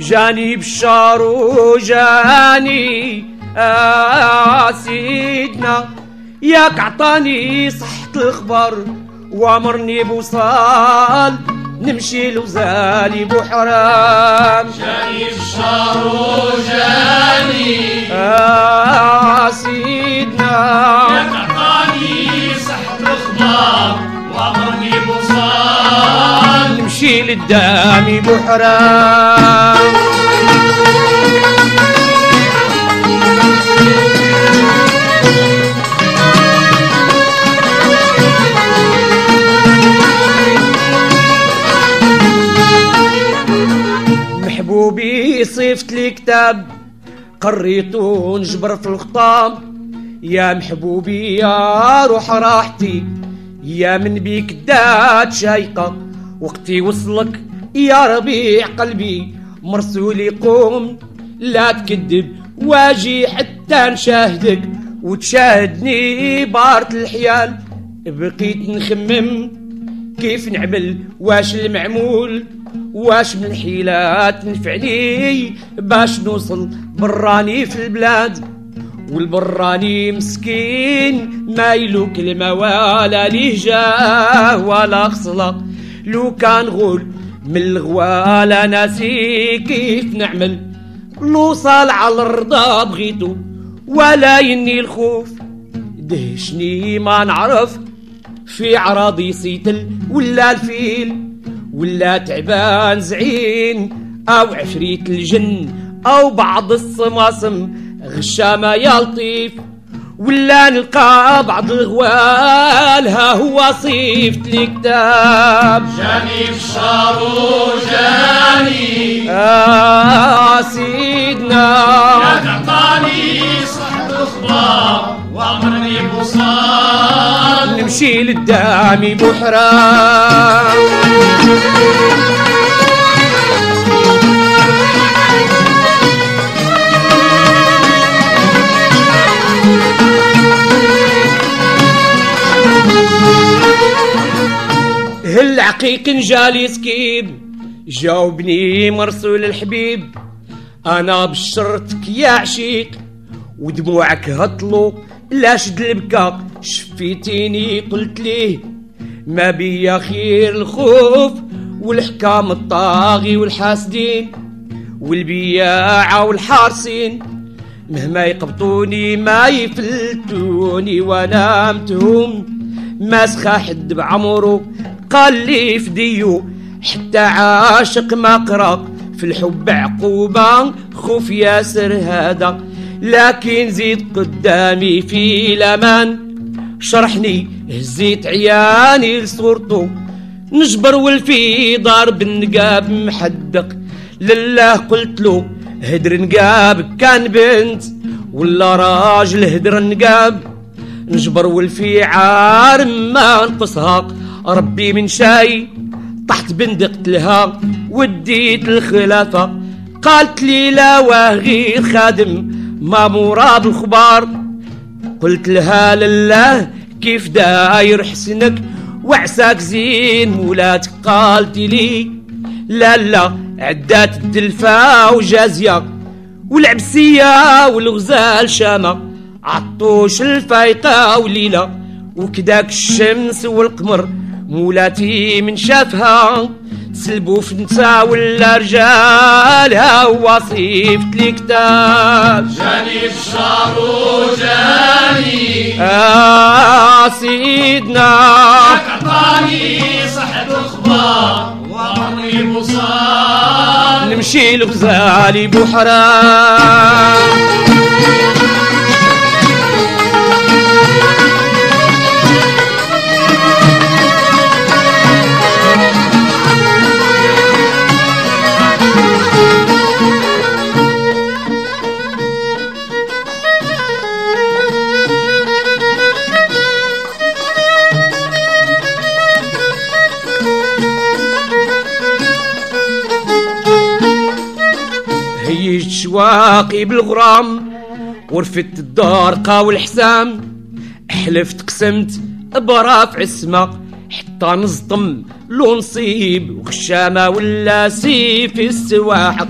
جاني بشار وجاني آه سيدنا ياك عطاني صحة الخبر وأمرني بوصال نمشي لوزالي بحرام نمشي للدامي بحرام محبوبي صيفت لي كتاب قريتو نجبر في الخطام يا محبوبي يا روح راحتي يا من بيك دات شايقة. وقتي وصلك يا ربيع قلبي مرسولي قوم لا تكذب واجي حتى نشاهدك وتشاهدني بارت الحيال. بقيت نخمم كيف نعمل؟ واش المعمول؟ واش من الحيلات نفعني؟ باش نوصل براني في البلاد. والبراني مسكين ما يلو كلمة ولا جاه ولا خصلة. لو كان غول من الغوالة ناسي كيف نعمل؟ نوصل على الرضا بغيتو ولا يني الخوف. دهشني ما نعرف في عراضي سيتل ولا الفيل ولا تعبان زعين أو عفريت الجن أو بعض الصماصم غشامة يا لطيف ولا نلقى بعض الغوال ها هو صيفت الكتاب. جاني بشار وجاني آه سيدنا. ياك عطاني صحة الخبر وأمرني بوصال. نمشي للدامي بحرام هل عقيق جالي سكيب جاوبني مرسول الحبيب أنا بشرتك يا عشيق ودموعك هطلو لا شد البكا شفيتيني قلت ليه ما بيا خير الخوف والحكام الطاغي والحاسدين والبياعة والحارسين. مهما يقبطوني ما يفلتوني وأنا متهم ماسخة حد بعمره قال فديو حتى عاشق ما قرا في الحب عقوبة خوف ياسر هذا لكن زيد قدامي في الأمان. شرحني هزيت عياني لصورته نجبر والفي ضارب النقاب محدق. لله قلت له هدر نقاب كان بنت ولا راجل هدر نقاب نجبر والفي عار ما نقصها ربي من شاي طحت بندقت لها وديت الخلافة قالت لي لا واغي خادم ما مراد الخبار. قلت لها لله كيف داير حسنك وعساك زين مولاتك قالت لي لا لا عدات الدلفا وجازية. والعبسية والغزال شامة عطوش الفايقة وليلة. وكداك الشمس والقمر مولاتي من شافها سلبوا في نسا ولا رجالها وصيفت لي كتاب. جاني بشار وجاني. آه سيدنا. عطاني صحة الخبر وأمرني بوصال. نمشي لغزالي بحرام شواقي بالغرام. ورفت الدار قاو الحسام حلفت قسمت برافع السما حتى نصدم لو نصيب. وخشامة ولا سيف السواحق.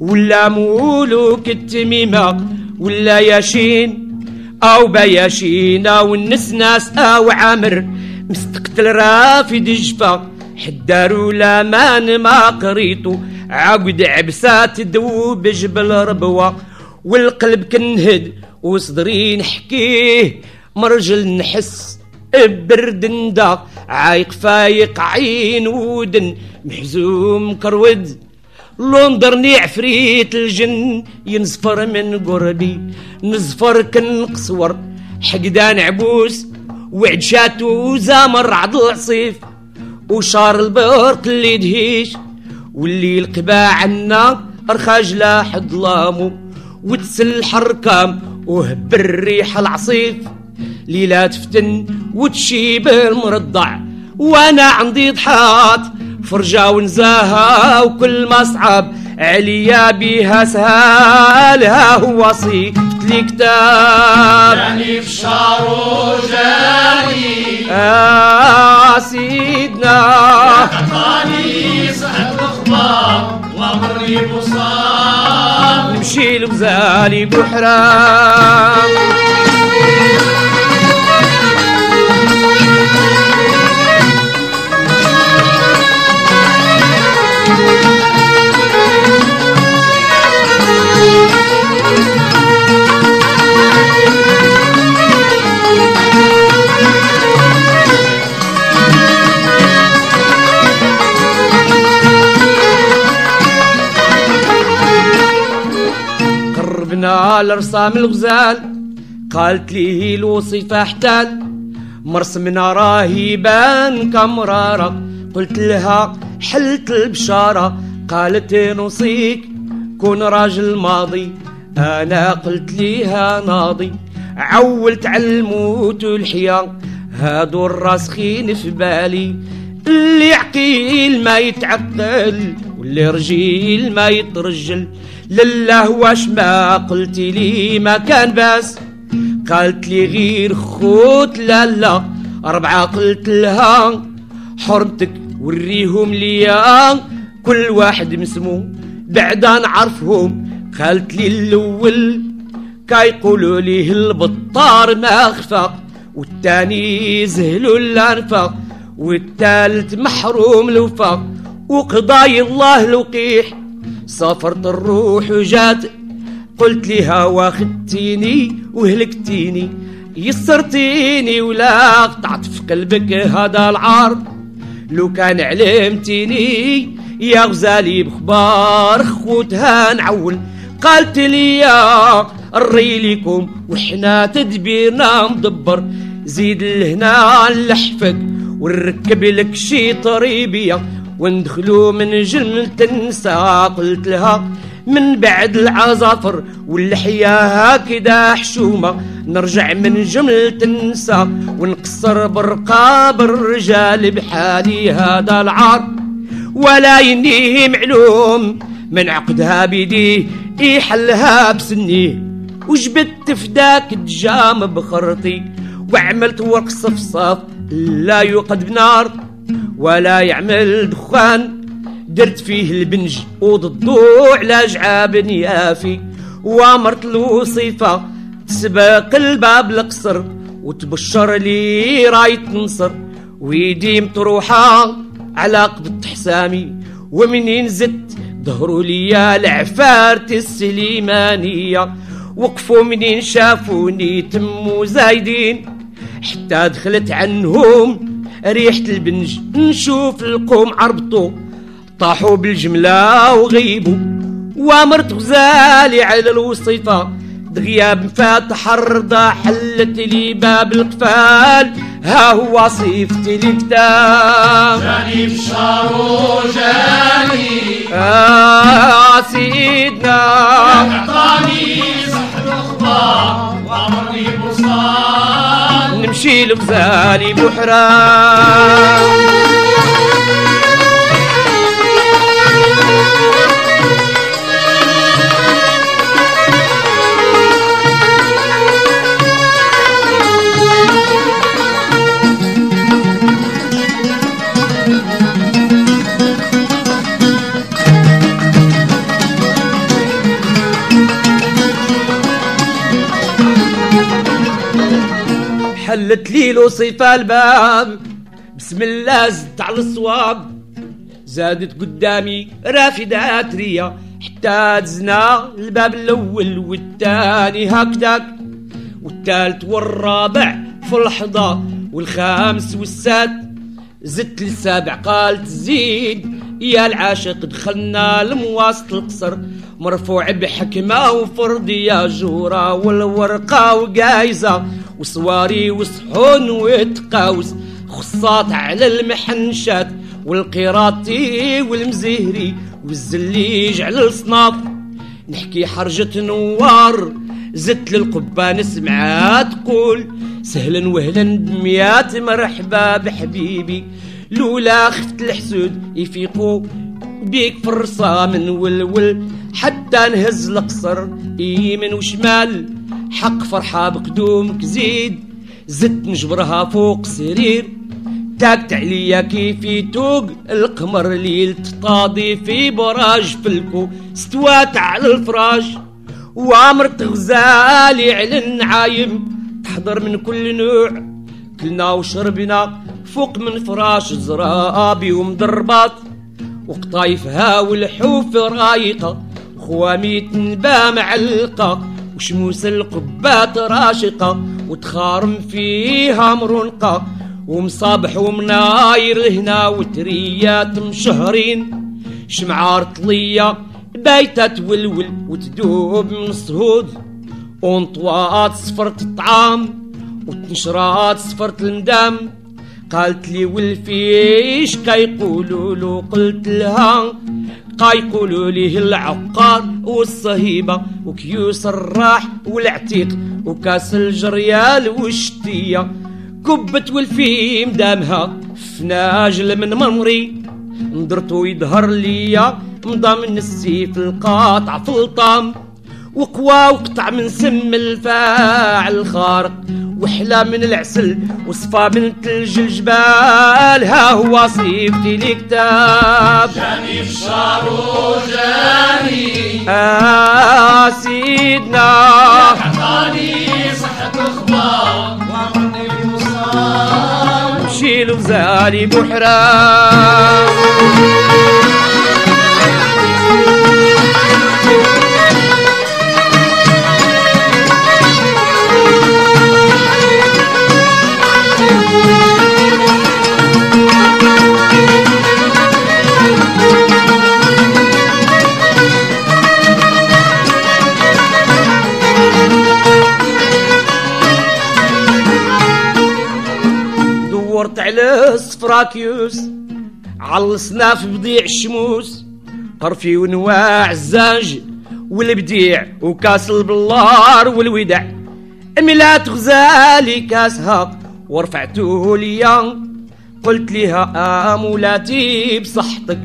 ولا مولوك التميمة. ولا ياشين. أو بياشين. أو النسناس أو عامر. مستقتل رافد جفا. حدار ولا مان ما قريتو. عقد عبسات جبل ربوة والقلب كنهد وصدري نحكيه مرجل نحس برد ندا عايق فايق عين ودن محزوم كرود لوندرني عفريت الجن ينزفر من قربي نزفر كنقصور حقدان عبوس وعدشاتو زامر عض العصيف وشار البرق اللي دهيش. واللي القباع عنا رخاج لاح ظلامو وتسل حركام وهب الريح العصيف. ليلة تفتن وتشيب المرضع وأنا عندي ضحات فرجة ونزاها وكل ما صعب عليا بيها سهالها هو صيفت لي كتاب. جاني في نمشي لغزالي بحرام. قربنا لرسام الغزال. قالت لي الوصيفة احتال مرسمنا راهي بان كمرارة قلت لها حلت البشارة. قالت نوصيك كون راجل ماضي. أنا قلت ليها ناضي. عولت على الموت والحياة. هادو الراسخين في بالي. اللي عقيل ما يتعقل واللي رجيل ما يترجل. لله واش ما قلت لي ما كان باس. قالت لي غير خوت لا لا أربعة قلت لها حرمتك وريهم ليا. كل واحد مسمو بعدا نعرفهم. قالت لي الأول كيقولوا ليه البطار ما خفى والتاني زهلوا الأنفاق والتالت محروم الوفاق وقضاي الله الوقيح سافرت الروح وجات قلت لها واخدتيني وهلكتيني يسرتيني ولا قطعت في قلبك هذا العار. لو كان علمتيني يا غزالي بخبار خوتها نعول قالت لي الري لكم وحنا تدبيرنا مدبر زيد لهنا نلحفك ونركب لك شي طريبية. وندخلوا من جملة النساء قلت لها من بعد العزافر واللحية هكذا حشومة نرجع من جملة النساء ونقصر برقاب الرجال بحالي هذا العار. ولا ينيه معلوم من عقدها بيديه يحلها بسنيه وجبت فداك الدجام بخرطي وعملت ورق صفصاف لا يوقد بنار. ولا يعمل دخان. درت فيه البنج وضدو على جعاب يافي وامرت له صفة تسبق الباب القصر وتبشر لي راي تنصر. ويدي مطروحة على قبض حسامي. ومنين زدت ظهروا لي العفارة السليمانية وقفوا منين شافوني تموا زايدين حتى دخلت عنهم ريحة البنج نشوف القوم عربطوا طاحوا بالجملة وغيبوا وامرت غزالي على الوصيفة دغياب مفاتح الرضا حلت لي باب القفال. ها هو صيفت لي كتاب جاني شعره جاني آه سيدنا. أعطاني صحة الأخبار وأمرني بوصال. نمشي لغزالي بحرام حلت لي الوصيفة الباب. بسم الله زدت على الصواب. زادت قدامي رافدات ريا. حتى دزنا الباب الأول والثاني هكذاك. والثالث والرابع في اللحظة والخامس والسادس. زدت للسابع قالت زيد يا العاشق دخلنا لمواسط القصر. مرفوع بحكمة وفرضية جورة والورقة وقايزة وصواري وصحون وتقاوس خصات على المحنشات والقيراطي والمزهري والزليج على الصناف نحكي حرجة نوار زدت للقبة نسمعها تقول. سهلا وهلا بميات مرحبا بحبيبي. لولا خفت الحسود يفيقوا بيك فرصة من ولول. حتى نهز القصر. يمين وشمال حق فرحة بقدومك زيد زدت نجبرها فوق سرير. تاكت عليا كيف يتوق. القمر ليل تطاضي في براج فلكو استوات على الفراش وعمرت غزالي على النعايم. تحضر من كل نوع. كلنا وشربنا فوق من فراش زرابي ومضربات وقطايفها والحوف رايقة خواميت نبا معلقة وشموس القبات راشقة وتخارم فيها مرنقة ومصابح ومناير هنا وتريات مشهرين. شمعار طلية بايتة تولول وتدوب من الصهود. ونطوات صفرت الطعام وتنشرات صفرت المدام. قالت لي والفيش كيقولوا له قلت لها قايقولوا ليه العقار والصهيبة وكيوس الراح والعتيق وكاس الجريال والشتية. كبت والفي مدامها فناجل من ممري ندرتو يظهر ليا مضى السيف القاطع في الطام وقوى وقطع من سم الفاعل الخارق وحلا من العسل وصفى من تلج الجبال. ها هو صيفتي لكتاب. جاني في شارو جاني آه سيدنا. عطاني صحة أخبار وعمرني بوصال مشي لغزالي بحرام. على الصفراكيوس علصنا في بضيع الشموس. قرفي ونواع الزنج والبديع وكاس البلار والودع ملات غزالي كاسها ورفعته ليا. قلت لها آمولاتي بصحتك.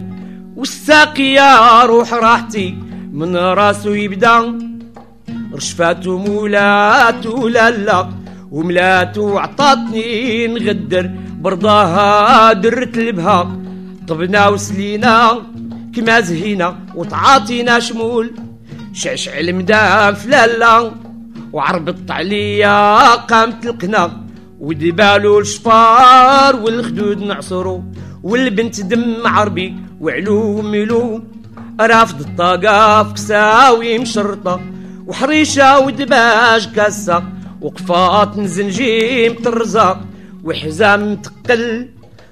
والساقية روح راحتي من راسو يبدا. رشفاتو مولاتو لالا وملاتو عطاتني نغدر. برضاها درت لبها. طبنا وسلينا كما زهينا وتعاطينا شمول. شعشع المدام فلالا وعربط عليا قامت القنا ودبالو الشفار والخدود نعصرو. والبنت دم عربي وعلو ميلو رافض الطاقة في كساوي مشرطة. وحريشة ودباج كاسة. وقفات زنجيم طرزة. وحزام تقل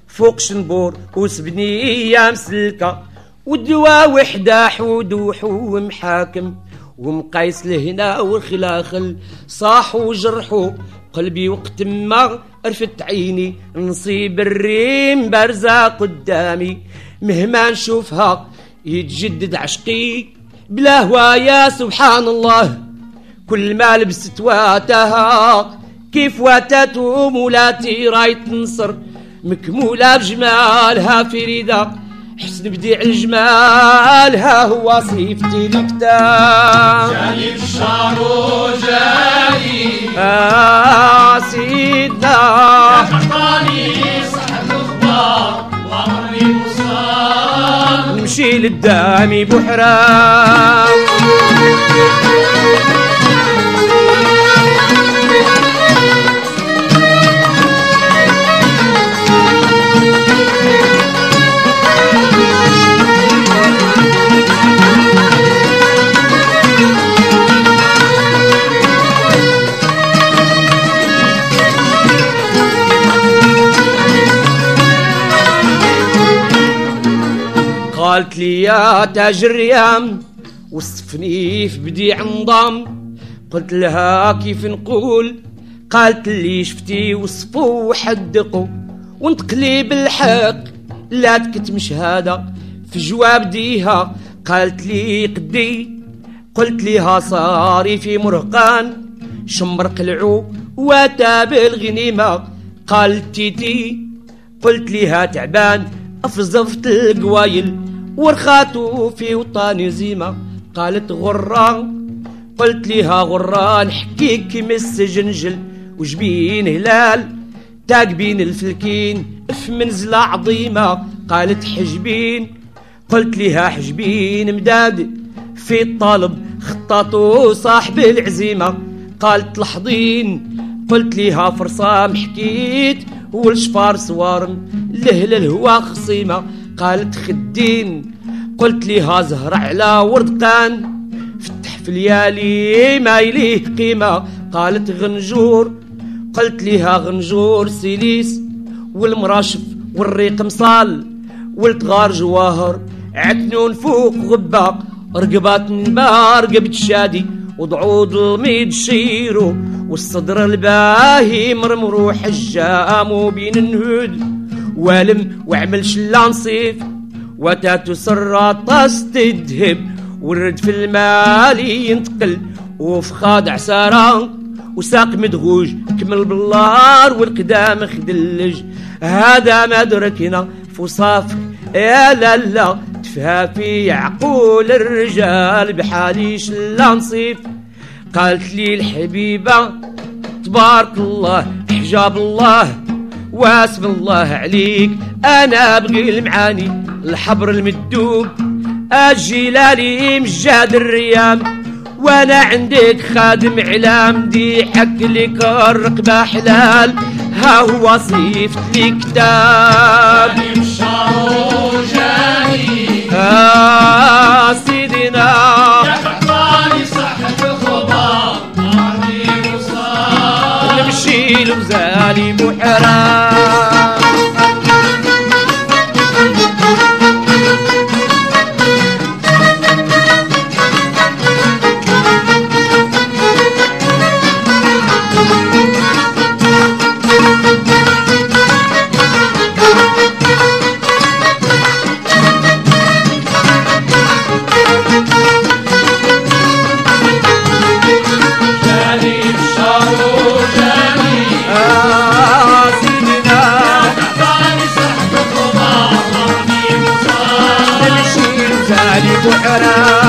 فوق شنبور وسبنية مسلكة ودوا وحدة حود وحو محاكم ومقايس لهنا والخلاخل صاح وجرحو قلبي وقت ما رفت عيني نصيب الريم بارزة قدامي مهما نشوفها يتجدد عشقي بلا هوايا سبحان الله كل ما لبست واتها كيف واتته مولاتي راي تنصر مكمولة بجمالها فريدة حسن بديع الجمال ها هو صيفتي الكتاب جاني في شارو جاني آه سيدنا. أخبار وعمرني بوصال. نمشي للدامي بحرام. قالت لي يا تاج الريام وصفني في بديع نظام قلت لها كيف نقول؟ قالت لي شفتي وصفوا وحدقوا وانتقلي بالحق. لا تكتم شهادة في جواب ديها. قالت لي قدي. قلت لها صاري في مرقان. شمر قلعو وتاب الغنيمة قالت تيتي. قلت لها تعبان أفزفت القوايل. ورخاتو في وطاني زيمة. قالت غران قلت لها غران حكيك مسجنجل وجبين هلال؟ تاقبين الفلكين في منزلة عظيمة. قالت حجبين قلت لها حجبين مداد. في الطالب خطاطو صاحب العزيمة. قالت لحظين قلت لها فرصام حكيت والشفار سوارن لهل الهوا خصيمة. قالت خدين. قلت لها زهر على وردقان. فتح في الليالي ما يليه قيمة. قالت غنجور. قلت لها غنجور سيليس. والمراشف والريق مصال. والتغار جواهر. عتنون فوق غبة. رقبات نبار رقبت شادي. وضعود الميد شيرو. والصدر الباهي مرمرو حجام بين النهود. والم وعمل شلان صيف وتاتو سراطاس تدهب والرد في المال ينتقل. وفي خادع ساران وساق مدغوج كمل باللار والقدام خدلج. هذا ما دركنا فصافك يا لا لا. تفها عقول الرجال بحالي شلا نصيف. قالت لي الحبيبة تبارك الله حجاب الله. واسم الله عليك أنا أبغي المعاني الحبر المدوب الجلالي مجاد الريام وأنا عندك خادم علام دي حق لك الرقبة حلال. ها هو صيفت لي كتاب. آه نمشي لوزالي بحرام لوزالي بحرام